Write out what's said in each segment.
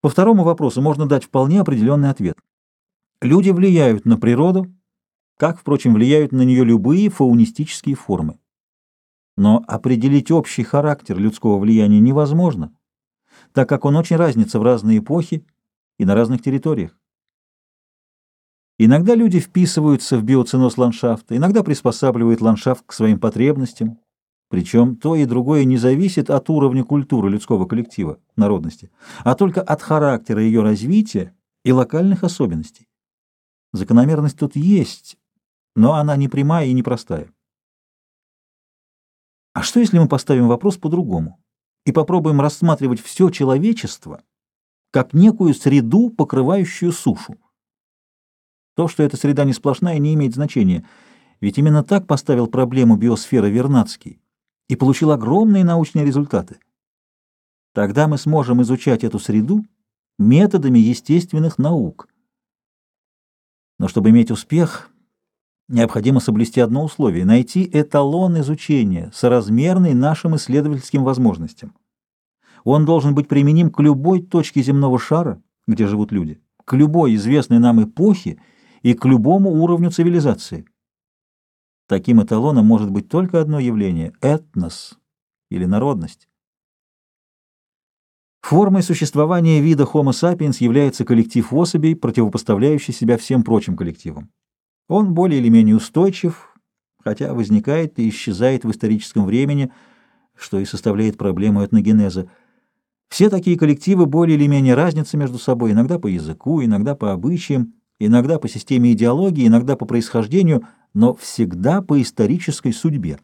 По второму вопросу можно дать вполне определенный ответ. Люди влияют на природу, как, впрочем, влияют на нее любые фаунистические формы. Но определить общий характер людского влияния невозможно, так как он очень разнится в разные эпохи и на разных территориях. Иногда люди вписываются в биоценоз ландшафта, иногда приспосабливают ландшафт к своим потребностям, причем то и другое не зависит от уровня культуры людского коллектива, народности, а только от характера ее развития и локальных особенностей. Закономерность тут есть, но она не прямая и непростая. А что, если мы поставим вопрос по-другому и попробуем рассматривать все человечество как некую среду, покрывающую сушу? То, что эта среда не сплошная, не имеет значения, ведь именно так поставил проблему биосферы Вернадский и получил огромные научные результаты. Тогда мы сможем изучать эту среду методами естественных наук. Но чтобы иметь успех, необходимо соблюсти одно условие – найти эталон изучения, соразмерный нашим исследовательским возможностям. Он должен быть применим к любой точке земного шара, где живут люди, к любой известной нам эпохе и к любому уровню цивилизации. Таким эталоном может быть только одно явление – этнос или народность. Формой существования вида Homo sapiens является коллектив особей, противопоставляющий себя всем прочим коллективам. Он более или менее устойчив, хотя возникает и исчезает в историческом времени, что и составляет проблему этногенеза. Все такие коллективы более или менее разнятся между собой, иногда по языку, иногда по обычаям, иногда по системе идеологии, иногда по происхождению, но всегда по исторической судьбе.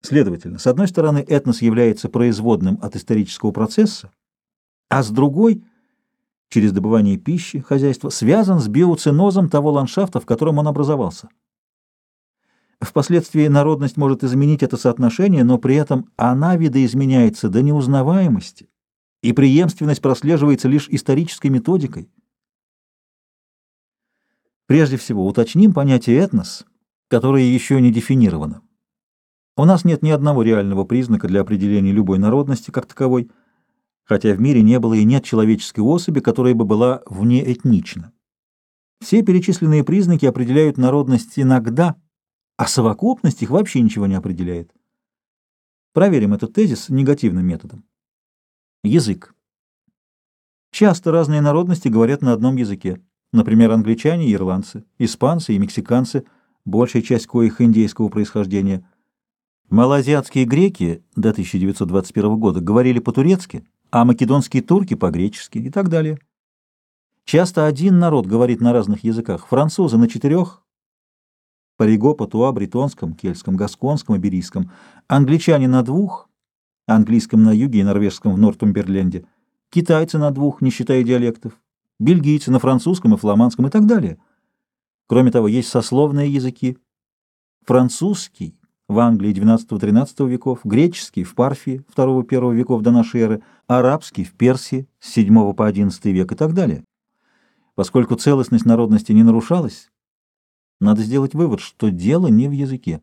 Следовательно, с одной стороны, этнос является производным от исторического процесса, а с другой, через добывание пищи, хозяйства, связан с биоценозом того ландшафта, в котором он образовался. Впоследствии народность может изменить это соотношение, но при этом она видоизменяется до неузнаваемости, и преемственность прослеживается лишь исторической методикой. Прежде всего, уточним понятие «этнос», которое еще не дефинировано. У нас нет ни одного реального признака для определения любой народности как таковой, хотя в мире не было и нет человеческой особи, которая бы была внеэтнична. Все перечисленные признаки определяют народность иногда, а совокупность их вообще ничего не определяет. Проверим этот тезис негативным методом. Язык. Часто разные народности говорят на одном языке. Например, англичане и ирландцы, испанцы и мексиканцы, большая часть коих индейского происхождения. Малоазиатские греки до 1921 года говорили по-турецки, а македонские турки по-гречески и так далее. Часто один народ говорит на разных языках. Французы на четырех, париго, патуа, бретонском, кельтском, гасконском, иберийском, англичане на двух, английском на юге и норвежском в Нортумберленде, китайцы на двух, не считая диалектов, бельгийцы на французском и фламандском и так далее. Кроме того, есть сословные языки. Французский в Англии XII-XIII веков, греческий в Парфии II-I веков до нашей эры, арабский в Персии с VII по XI век и так далее. Поскольку целостность народности не нарушалась, надо сделать вывод, что дело не в языке.